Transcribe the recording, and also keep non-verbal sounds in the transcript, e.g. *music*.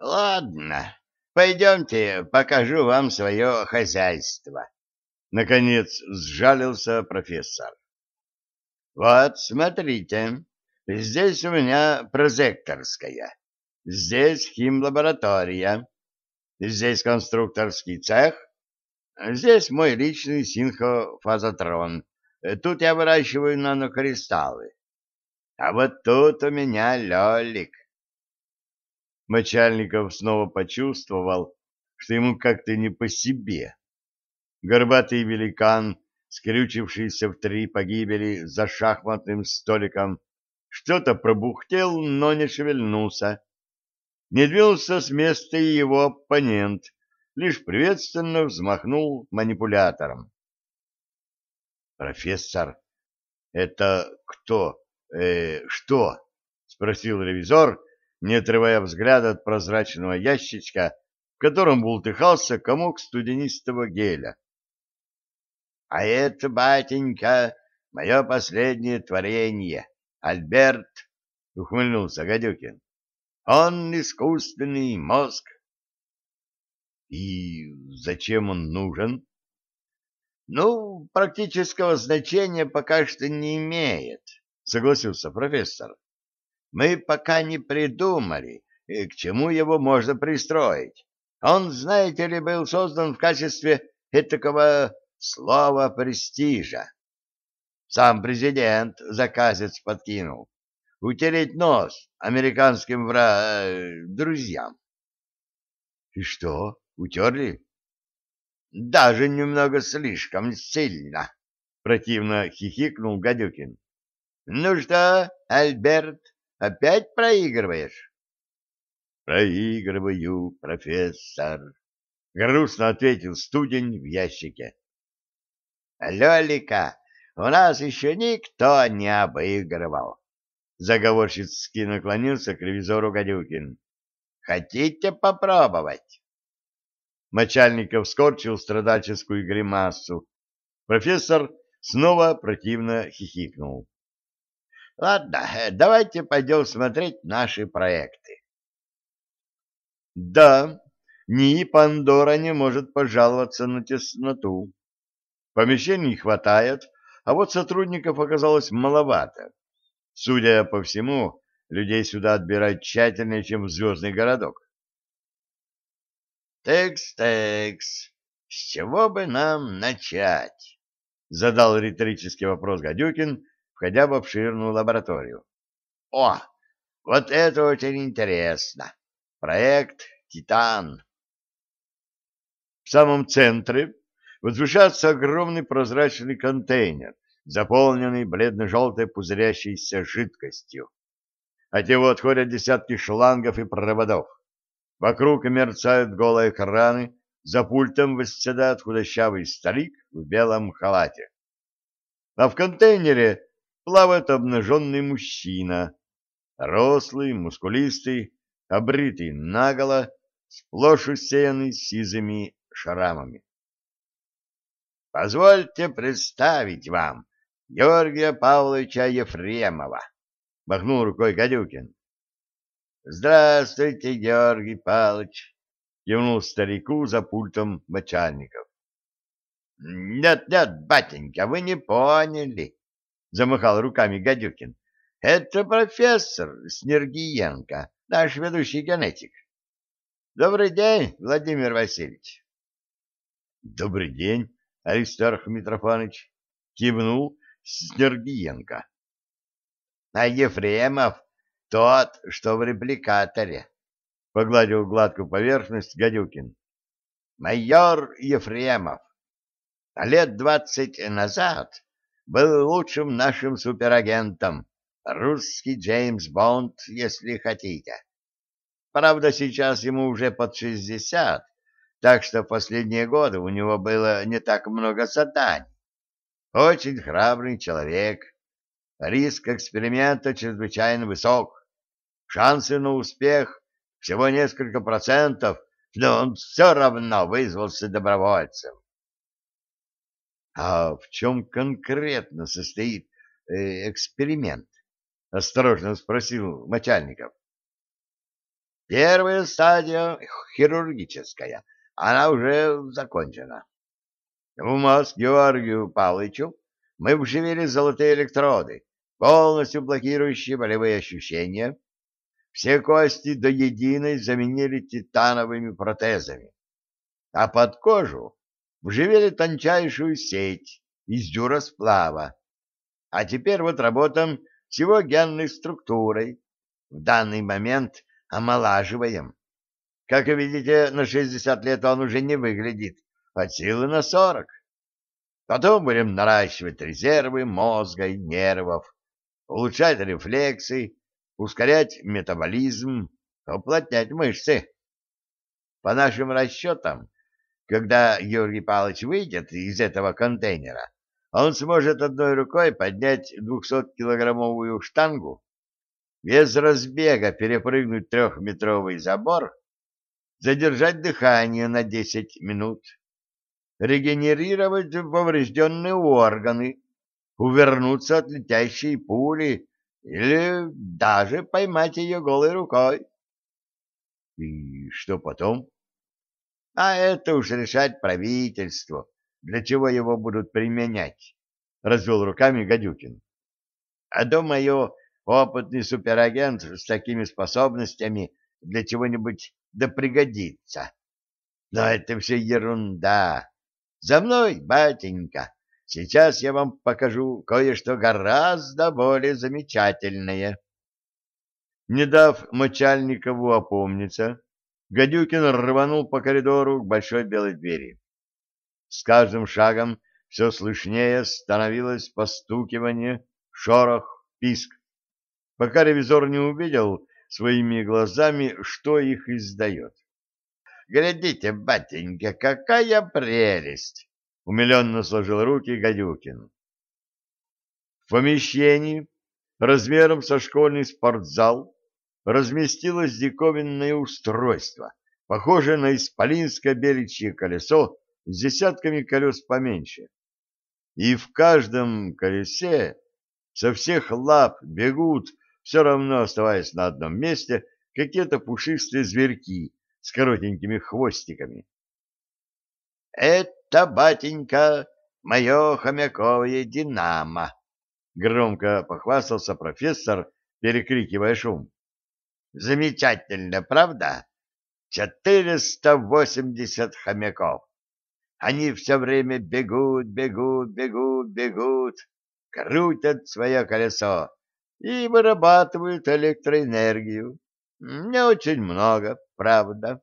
Ладно, пойдемте, покажу вам свое хозяйство. Наконец сжалился профессор. Вот, смотрите, здесь у меня прозекторская, здесь химлаборатория, здесь конструкторский цех, здесь мой личный синхофазотрон. Тут я выращиваю нанокристаллы. А вот тут у меня лёлик. Мочальников снова почувствовал, что ему как-то не по себе. Горбатый великан, скрючившийся в три погибели за шахматным столиком, что-то пробухтел, но не шевельнулся. Не двинулся с места и его оппонент, лишь приветственно взмахнул манипулятором. «Профессор, это кто? Э, что?» — спросил ревизор, не отрывая взгляда от прозрачного ящичка, в котором бултыхался комок студенистого геля. — А это, батенька, мое последнее творение, Альберт, — ухмыльнулся Гадюкин. — Он искусственный мозг. — И зачем он нужен? — Ну, практического значения пока что не имеет, — согласился профессор мы пока не придумали, к чему его можно пристроить. Он, знаете ли, был создан в качестве этакого слова престижа. Сам президент заказец подкинул. Утереть нос американским вра... Э, друзьям. И что, утерли? Даже немного слишком сильно, противно хихикнул Гадюкин. Ну что, Альберт, Опять проигрываешь? Проигрываю, профессор, грустно ответил студень в ящике. Лёлика, у нас еще никто не обыгрывал. Заговорщицки наклонился к ревизору Гадюкин. Хотите попробовать? Мочальников скорчил страдальческую гримасу. Профессор снова противно хихикнул. Ладно, *laughs* давайте пойдем смотреть наши проекты. Да, НИИ Пандора не может пожаловаться на тесноту. Помещений хватает, а вот сотрудников оказалось маловато. Судя по всему, людей сюда отбирают тщательнее, чем в звездный городок. «Текс-текс, с чего бы нам начать?» — задал риторический вопрос Гадюкин, входя в обширную лабораторию. О, вот это очень интересно. Проект «Титан». В самом центре возвышается огромный прозрачный контейнер, заполненный бледно-желтой пузырящейся жидкостью. От него отходят десятки шлангов и проводов. Вокруг мерцают голые экраны, за пультом восседает худощавый старик в белом халате. А в контейнере плавает обнаженный мужчина, рослый, мускулистый, обритый наголо, сплошь усеянный сизыми шрамами. «Позвольте представить вам Георгия Павловича Ефремова», — махнул рукой Гадюкин. «Здравствуйте, Георгий Павлович», — кивнул старику за пультом мочальников. «Нет-нет, батенька, вы не поняли», замахал руками Гадюкин. Это профессор Снергиенко, наш ведущий генетик. Добрый день, Владимир Васильевич. Добрый день, Аристарх Митрофанович, кивнул Снергиенко. А Ефремов тот, что в репликаторе, погладил гладкую поверхность Гадюкин. Майор Ефремов. А лет двадцать назад был лучшим нашим суперагентом, русский Джеймс Бонд, если хотите. Правда, сейчас ему уже под шестьдесят, так что в последние годы у него было не так много заданий. Очень храбрый человек. Риск эксперимента чрезвычайно высок. Шансы на успех всего несколько процентов, но он все равно вызвался добровольцем. А в чем конкретно состоит э, эксперимент? Осторожно спросил Мочальников. Первая стадия хирургическая, она уже закончена. В мозг Георгию Павловичу мы вживили золотые электроды, полностью блокирующие болевые ощущения. Все кости до единой заменили титановыми протезами. А под кожу вживили тончайшую сеть из дюросплава. А теперь вот работаем с его генной структурой. В данный момент омолаживаем. Как видите, на 60 лет он уже не выглядит, от силы на 40. Потом будем наращивать резервы мозга и нервов, улучшать рефлексы, ускорять метаболизм, уплотнять мышцы. По нашим расчетам, когда Георгий Павлович выйдет из этого контейнера, он сможет одной рукой поднять 200-килограммовую штангу, без разбега перепрыгнуть трехметровый забор, задержать дыхание на 10 минут, регенерировать поврежденные органы, увернуться от летящей пули или даже поймать ее голой рукой. И что потом? А это уж решать правительство, для чего его будут применять, — развел руками Гадюкин. А думаю, опытный суперагент с такими способностями для чего-нибудь да пригодится. Но это все ерунда. За мной, батенька, сейчас я вам покажу кое-что гораздо более замечательное. Не дав Мочальникову опомниться, Гадюкин рванул по коридору к большой белой двери. С каждым шагом все слышнее становилось постукивание, шорох, писк, пока ревизор не увидел своими глазами, что их издает. «Глядите, батенька, какая прелесть!» — умиленно сложил руки Гадюкин. В помещении размером со школьный спортзал разместилось диковинное устройство, похожее на исполинское беличье колесо с десятками колес поменьше. И в каждом колесе со всех лап бегут, все равно оставаясь на одном месте, какие-то пушистые зверьки с коротенькими хвостиками. «Это, батенька, мое хомяковое динамо!» — громко похвастался профессор, перекрикивая шум. Замечательно, правда? Четыреста восемьдесят хомяков. Они все время бегут, бегут, бегут, бегут, крутят свое колесо и вырабатывают электроэнергию. Не очень много, правда.